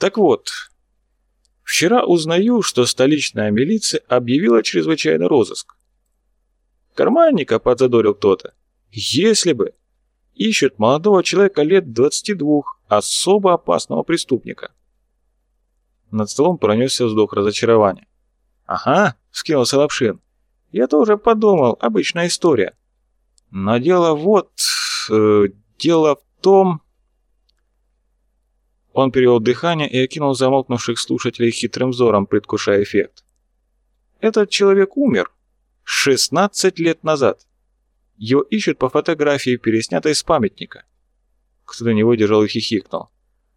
Так вот, вчера узнаю, что столичная милиция объявила чрезвычайный розыск. Карманника подзадорил кто-то. Если бы. Ищут молодого человека лет 22, особо опасного преступника. Над столом пронесся вздох разочарования. «Ага», — скинулся Лапшин. «Я тоже подумал, обычная история. Но дело вот... Э, дело в том...» Он перевел дыхание и окинул замолкнувших слушателей хитрым взором, предвкушая эффект. «Этот человек умер 16 лет назад. Его ищут по фотографии, переснятой с памятника». Кто-то не выдержал и хихикнул.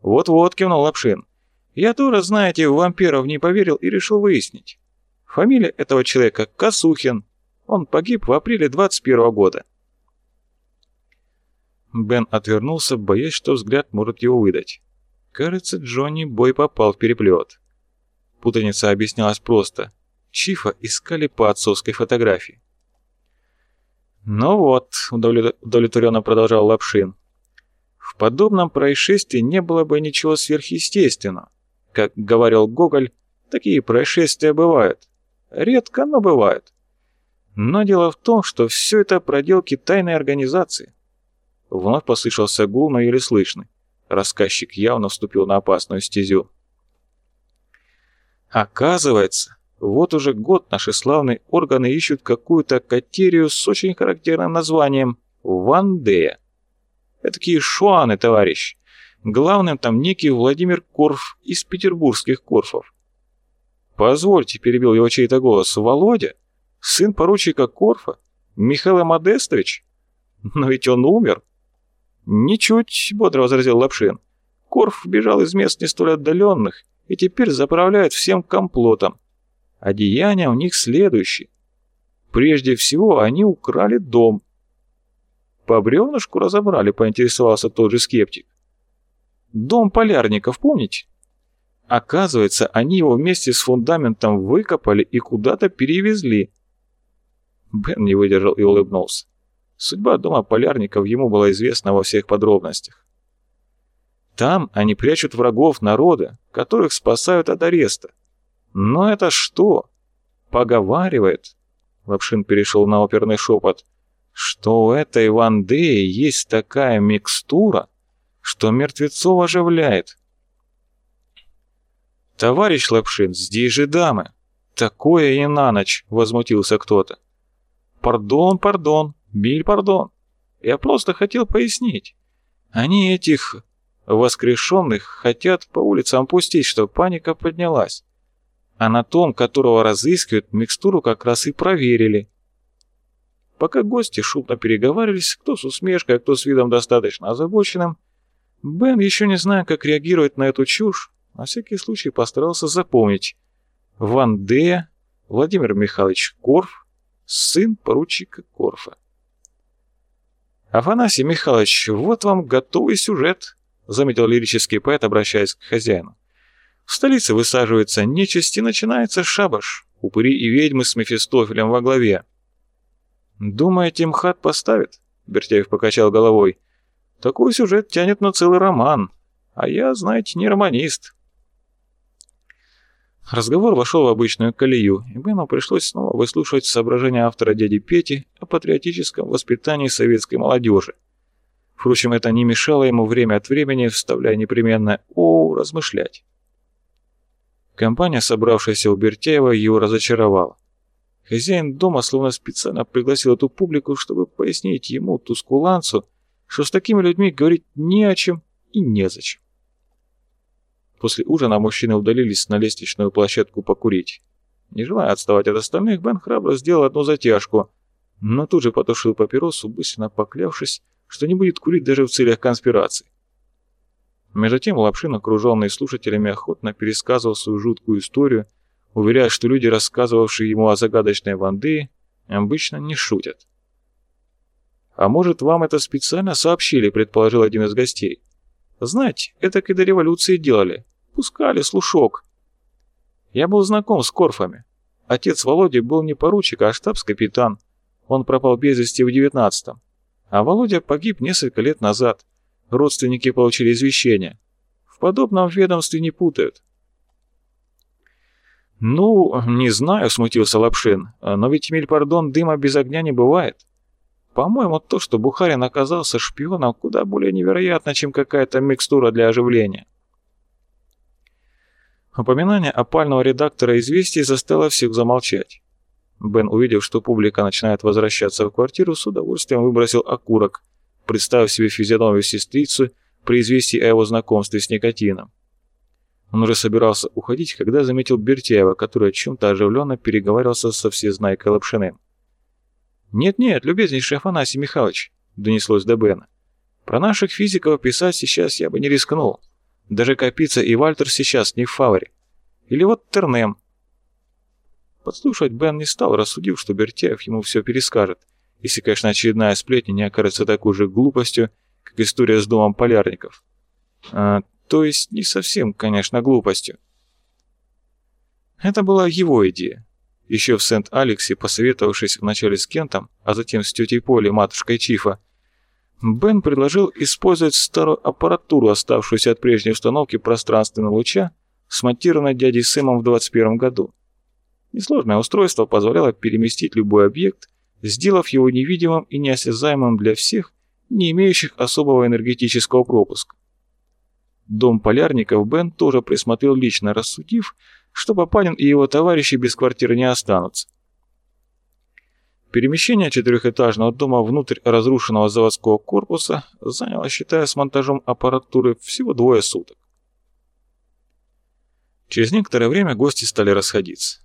«Вот-вот», — кивнул Лапшин. «Я тоже, знаете, в вампиров не поверил и решил выяснить. Фамилия этого человека Косухин. Он погиб в апреле 21 -го года». Бен отвернулся, боясь, что взгляд может его выдать. Кажется, Джонни Бой попал в переплет. Путаница объяснялась просто. Чифа искали по отцовской фотографии. «Ну вот», — удовлетворенно продолжал Лапшин, «в подобном происшествии не было бы ничего сверхъестественного. Как говорил Гоголь, такие происшествия бывают. Редко, но бывают. Но дело в том, что все это проделки тайной организации». Вновь послышался гул, но еле слышный. Рассказчик явно вступил на опасную стезю. Оказывается, вот уже год наши славные органы ищут какую-то катерию с очень характерным названием «Вандея». Этакие шуаны, товарищ. Главным там некий Владимир Корф из петербургских Корфов. «Позвольте», — перебил его чей-то голос, — «Володя? Сын поручика Корфа? Михаил Модестович? Но ведь он умер». «Ничуть», — бодро возразил Лапшин. «Корф бежал из мест не столь отдаленных и теперь заправляет всем комплотом. А деяния у них следующие. Прежде всего, они украли дом». «По бревнышку разобрали», — поинтересовался тот же скептик. «Дом полярников, помните?» Оказывается, они его вместе с фундаментом выкопали и куда-то перевезли. Бен не выдержал и улыбнулся. Судьба дома полярников ему была известна во всех подробностях. Там они прячут врагов народа, которых спасают от ареста. Но это что? Поговаривает, Лапшин перешел на оперный шепот, что у этой Вандеи есть такая микстура, что мертвецов оживляет. «Товарищ Лапшин, здесь же дамы!» «Такое и на ночь!» — возмутился кто-то. «Пардон, пардон!» Биль, пардон. Я просто хотел пояснить. Они этих воскрешенных хотят по улицам пустить, чтобы паника поднялась. А на том, которого разыскивают, микстуру как раз и проверили. Пока гости шумно переговаривались, кто с усмешкой, а кто с видом достаточно озабоченным, Бен, еще не зная, как реагировать на эту чушь, на всякий случай постарался запомнить. Ван Д. Владимир Михайлович Корф, сын поручика Корфа. «Афанасий Михайлович, вот вам готовый сюжет», — заметил лирический поэт, обращаясь к хозяину. «В столице высаживается нечисть и начинается шабаш, упыри и ведьмы с Мефистофелем во главе». «Думаете, МХАТ поставит?» — Бертяев покачал головой. «Такой сюжет тянет на целый роман, а я, знаете, не романист». Разговор вошел в обычную колею, и Бену пришлось снова выслушивать соображения автора дяди Пети о патриотическом воспитании советской молодежи. Впрочем, это не мешало ему время от времени, вставляя непременно «О» размышлять. Компания, собравшаяся у Бертяева, его разочаровала. Хозяин дома словно специально пригласил эту публику, чтобы пояснить ему, тускуланцу, что с такими людьми говорить не о чем и незачем. После ужина мужчины удалились на лестничную площадку покурить. Не желая отставать от остальных, Бен храбро сделал одну затяжку, но тут же потушил папиросу, быстро поклявшись, что не будет курить даже в целях конспирации. Между тем Лапшин, окруженный слушателями, охотно пересказывал свою жуткую историю, уверяя, что люди, рассказывавшие ему о загадочной Вандее, обычно не шутят. «А может, вам это специально сообщили?» – предположил один из гостей. Знать, это и до революции делали. Пускали слушок. Я был знаком с Корфами. Отец Володи был не поручик, а штабс-капитан. Он пропал без вести в девятнадцатом. А Володя погиб несколько лет назад. Родственники получили извещение. В подобном ведомстве не путают. «Ну, не знаю», — смутился Лапшин, — «но ведь, мильпардон, дыма без огня не бывает. По-моему, то, что Бухарин оказался шпионом, куда более невероятно, чем какая-то микстура для оживления». Упоминание опального редактора «Известий» заставило всех замолчать. Бен, увидев, что публика начинает возвращаться в квартиру, с удовольствием выбросил окурок, представив себе физиономию сестрицу при известии о его знакомстве с никотином. Он уже собирался уходить, когда заметил Бертяева, который о чем-то оживленно переговаривался со всезнайкой Лапшиным. «Нет-нет, любезнейший Афанасий Михайлович», — донеслось до Бена. «Про наших физиков писать сейчас я бы не рискнул. Даже Капица и Вальтер сейчас не в фаворе. Или вот Тернем». Подслушать Бен не стал, рассудив, что Бертяев ему все перескажет, если, конечно, очередная сплетня не окажется такой же глупостью, как история с домом полярников. А, то есть не совсем, конечно, глупостью. Это была его идея. Еще в Сент-Алексе, посоветовавшись вначале с Кентом, а затем с тетей Полей, матушкой Чифа, Бен предложил использовать старую аппаратуру, оставшуюся от прежней установки пространственного луча, смонтированной дядей Сэмом в 21 году. Несложное устройство позволяло переместить любой объект, сделав его невидимым и неосязаемым для всех, не имеющих особого энергетического пропуска. Дом полярников Бен тоже присмотрел лично, рассудив, что Папанин и его товарищи без квартиры не останутся. Перемещение четырехэтажного дома внутрь разрушенного заводского корпуса заняло, считая с монтажом аппаратуры, всего двое суток. Через некоторое время гости стали расходиться.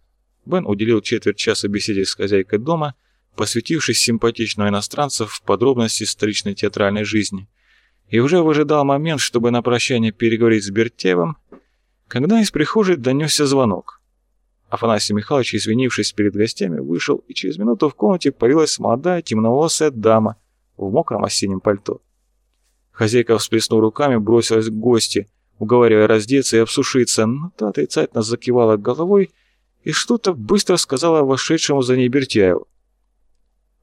Бен уделил четверть часа беседе с хозяйкой дома, посвятившись симпатичного иностранца в подробности столичной театральной жизни – и уже выжидал момент, чтобы на прощание переговорить с Бертевым, когда из прихожей донесся звонок. Афанасий Михайлович, извинившись перед гостями, вышел, и через минуту в комнате появилась молодая темноволосая дама в мокром осеннем пальто. Хозяйка, всплеснув руками, бросилась к гости, уговаривая раздеться и обсушиться, но та отрицательно закивала головой и что-то быстро сказала вошедшему за ней Бертяеву.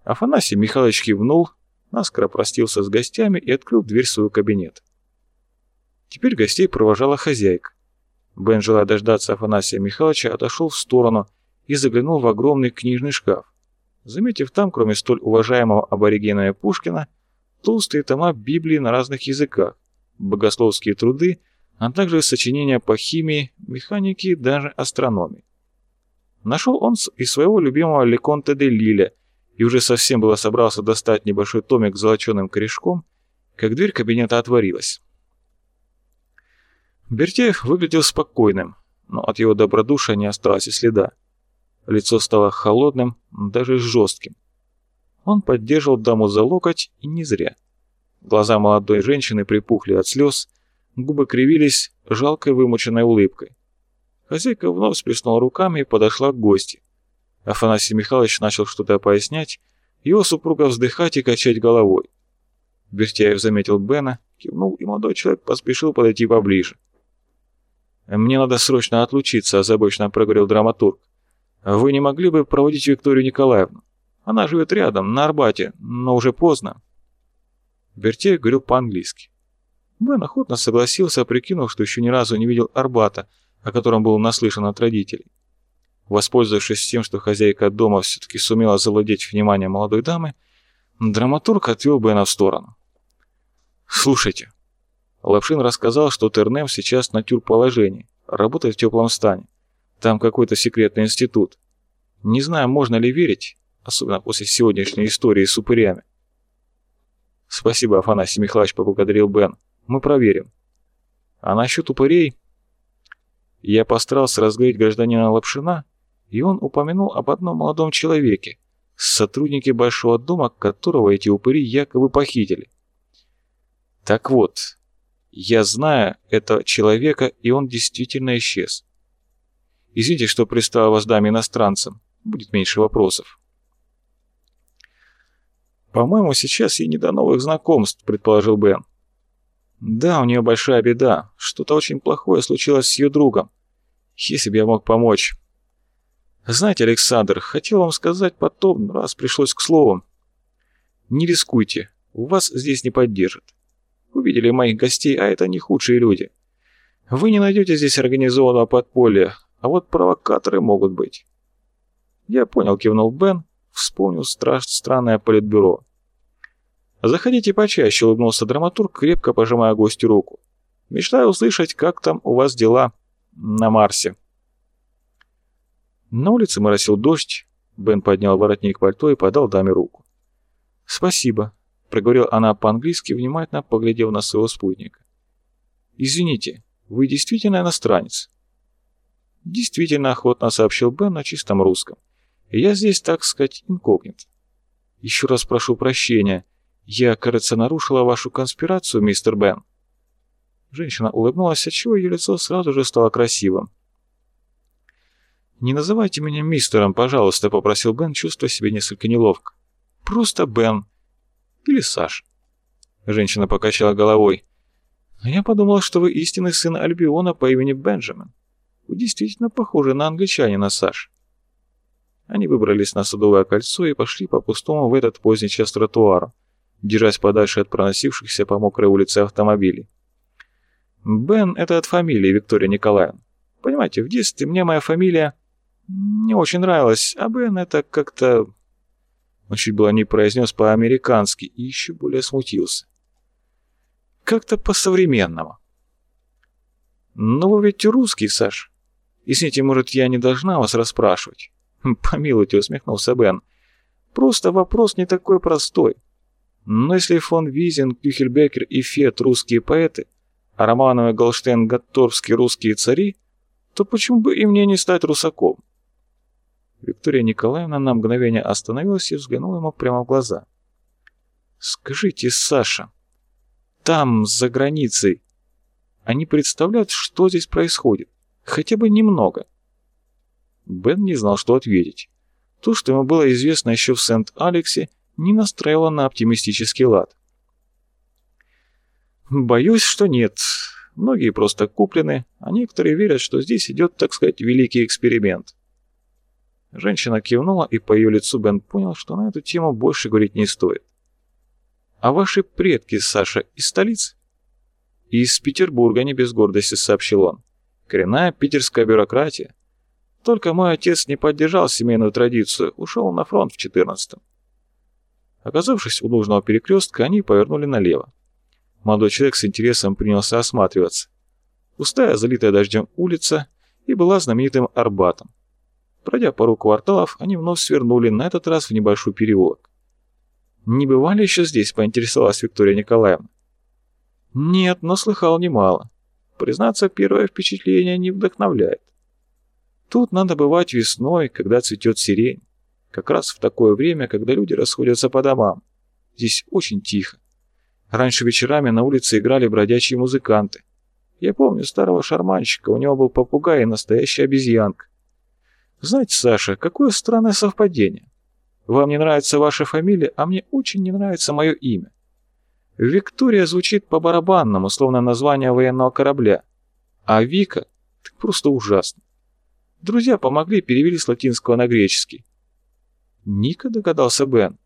Афанасий Михайлович кивнул, наскоро простился с гостями и открыл дверь в свой кабинет. Теперь гостей провожала хозяйка. Бен, желая дождаться Афанасия Михайловича, отошел в сторону и заглянул в огромный книжный шкаф. Заметив там, кроме столь уважаемого аборигена Пушкина, толстые тома Библии на разных языках, богословские труды, а также сочинения по химии, механике и даже астрономии. Нашел он и своего любимого Леконте де Лиля, и уже совсем было собрался достать небольшой томик с золоченым корешком, как дверь кабинета отворилась. Бертеев выглядел спокойным, но от его добродушия не осталось и следа. Лицо стало холодным, даже жестким. Он поддерживал даму за локоть, и не зря. Глаза молодой женщины припухли от слез, губы кривились жалкой вымученной улыбкой. Хозяйка вновь сплеснула руками и подошла к гости. Афанасий Михайлович начал что-то пояснять, его супруга вздыхать и качать головой. Бертяев заметил Бена, кивнул, и молодой человек поспешил подойти поближе. «Мне надо срочно отлучиться», – озабоченно проговорил драматург. «Вы не могли бы проводить Викторию Николаевну? Она живет рядом, на Арбате, но уже поздно». Бертеев говорил по-английски. Бен охотно согласился, прикинув, что еще ни разу не видел Арбата, о котором был наслышан от родителей. Воспользовавшись тем, что хозяйка дома все-таки сумела завладеть вниманием молодой дамы, драматург отвел Бена в сторону. «Слушайте». Лапшин рассказал, что Тернем сейчас на тюрположении, работает в теплом стане. Там какой-то секретный институт. Не знаю, можно ли верить, особенно после сегодняшней истории с упырями. «Спасибо, Афанасий Михайлович», — поблагодарил Бен. «Мы проверим». «А насчет упырей...» Я постарался разглядеть гражданина Лапшина, и он упомянул об одном молодом человеке, сотруднике Большого дома, которого эти упыри якобы похитили. Так вот, я знаю этого человека, и он действительно исчез. Извините, что пристал вас даме иностранцам, будет меньше вопросов. «По-моему, сейчас ей не до новых знакомств», — предположил Бен. «Да, у нее большая беда. Что-то очень плохое случилось с ее другом. Если бы я мог помочь...» Знаете, Александр, хотел вам сказать потом, раз пришлось к слову. Не рискуйте, вас здесь не поддержат. Увидели моих гостей, а это не худшие люди. Вы не найдете здесь организованного подполья, а вот провокаторы могут быть. Я понял, кивнул Бен, вспомнил страш странное политбюро. «Заходите почаще», — улыбнулся драматург, крепко пожимая гостю руку. «Мечтаю услышать, как там у вас дела на Марсе». На улице моросил дождь. Бен поднял воротник пальто и подал даме руку. «Спасибо», — проговорила она по-английски, внимательно поглядев на своего спутника. «Извините, вы действительно иностранец?» «Действительно охотно», — сообщил Бен на чистом русском. «Я здесь, так сказать, инкогнит». «Еще раз прошу прощения. Я, кажется, нарушила вашу конспирацию, мистер Бен». Женщина улыбнулась, отчего ее лицо сразу же стало красивым. «Не называйте меня мистером, пожалуйста», — попросил Бен, чувствуя себя несколько неловко. «Просто Бен. Или Саш». Женщина покачала головой. «Я подумал, что вы истинный сын Альбиона по имени Бенджамин. Вы действительно похожи на англичанина, Саш». Они выбрались на Садовое кольцо и пошли по пустому в этот поздний час тротуару, держась подальше от проносившихся по мокрой улице автомобилей. «Бен — это от фамилии Виктория Николаевна. Понимаете, в детстве мне моя фамилия не очень нравилась, а Бен это как-то он чуть было не произнес по-американски и еще более смутился. Как-то по-современному. «Но вы ведь русский, Саш. Извините, может, я не должна вас расспрашивать?» «Помилуйте», — усмехнулся Бен. «Просто вопрос не такой простой. Но если фон Визин, Кюхельбекер и Фет — русские поэты, а Романов и Голштейн — готторские русские цари, то почему бы и мне не стать русаком?» Виктория Николаевна на мгновение остановилась и взглянула ему прямо в глаза. «Скажите, Саша, там, за границей, они представляют, что здесь происходит? Хотя бы немного?» Бен не знал, что ответить. То, что ему было известно еще в Сент-Алексе, не настраивало на оптимистический лад. «Боюсь, что нет. Многие просто куплены, а некоторые верят, что здесь идет, так сказать, великий эксперимент. Женщина кивнула, и по ее лицу Бен понял, что на эту тему больше говорить не стоит. «А ваши предки, Саша, из столицы?» «Из Петербурга, не без гордости», — сообщил он. «Коренная питерская бюрократия. Только мой отец не поддержал семейную традицию, ушел на фронт в 14-м». Оказавшись у нужного перекрестка, они повернули налево. Молодой человек с интересом принялся осматриваться. Пустая, залитая дождем улица и была знаменитым Арбатом. Пройдя пару кварталов, они вновь свернули, на этот раз в небольшой переулок. «Не бывали еще здесь?» – поинтересовалась Виктория Николаевна. «Нет, но слыхал немало. Признаться, первое впечатление не вдохновляет. Тут надо бывать весной, когда цветет сирень. Как раз в такое время, когда люди расходятся по домам. Здесь очень тихо. Раньше вечерами на улице играли бродячие музыканты. Я помню старого шарманщика, у него был попугай и настоящая обезьянка. Знаете, Саша, какое странное совпадение. Вам не нравится ваша фамилия, а мне очень не нравится мое имя. Виктория звучит по-барабанному, словно название военного корабля. А Вика — так просто ужасно. Друзья помогли, перевели с латинского на греческий. Ника, догадался Бен.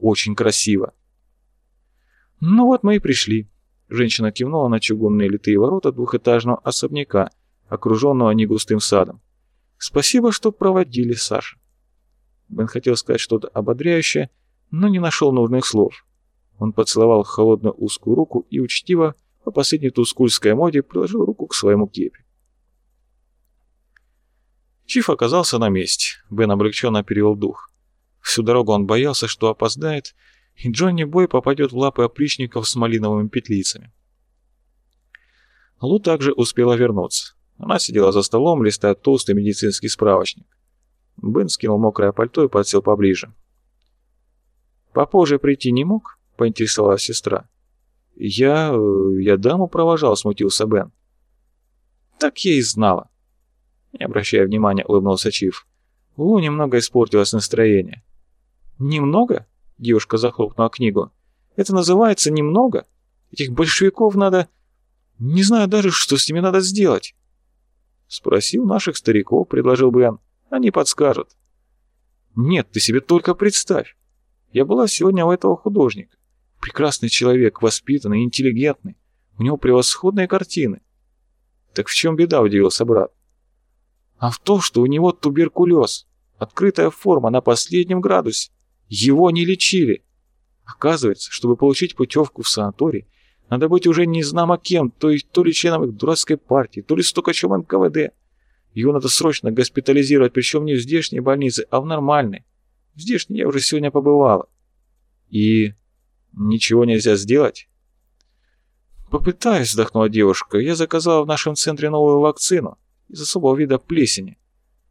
Очень красиво. Ну вот мы и пришли. Женщина кивнула на чугунные литые ворота двухэтажного особняка, окруженного негустым садом. Спасибо, что проводили, Саша. Бен хотел сказать что-то ободряющее, но не нашел нужных слов. Он поцеловал холодную узкую руку и учтиво, по последней тускульской моде, приложил руку к своему кепе. Чиф оказался на месте. Бен облегченно перевел дух. Всю дорогу он боялся, что опоздает, и Джонни Бой попадет в лапы опричников с малиновыми петлицами. Лу также успела вернуться. Она сидела за столом, листая толстый медицинский справочник. Бен скинул мокрое пальто и подсел поближе. «Попозже прийти не мог?» — поинтересовалась сестра. «Я... я даму провожал», — смутился Бен. «Так я и знала». Не обращая внимания, улыбнулся Чиф. Лу немного испортилось настроение. «Немного?» — девушка захлопнула книгу. «Это называется немного? Этих большевиков надо... Не знаю даже, что с ними надо сделать». «Спросил наших стариков», — предложил Бен. «Они подскажут». «Нет, ты себе только представь. Я была сегодня у этого художника. Прекрасный человек, воспитанный, интеллигентный. У него превосходные картины. Так в чем беда, удивился брат. А в том, что у него туберкулез. Открытая форма на последнем градусе. Его не лечили. Оказывается, чтобы получить путевку в санаторий, надо быть уже не знамо кем, то есть то ли членом их дурацкой партии, то ли стукачом НКВД. Его надо срочно госпитализировать, причем не в здешней больнице, а в нормальной. В здешней я уже сегодня побывала. И ничего нельзя сделать? Попытаюсь, вздохнула девушка. Я заказала в нашем центре новую вакцину из особого вида плесени.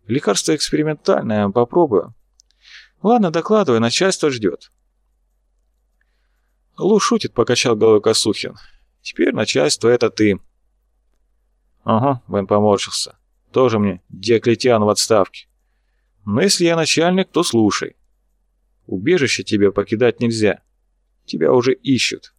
Лекарство экспериментальное, попробую. Ладно, докладывай, начальство ждет. Лу шутит, покачал головой Косухин. Теперь начальство это ты. Ага, Бен поморщился. Тоже мне Диоклетиан в отставке. Но если я начальник, то слушай. Убежище тебе покидать нельзя. Тебя уже ищут.